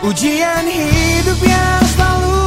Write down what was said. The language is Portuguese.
Ujian hidup yang selalu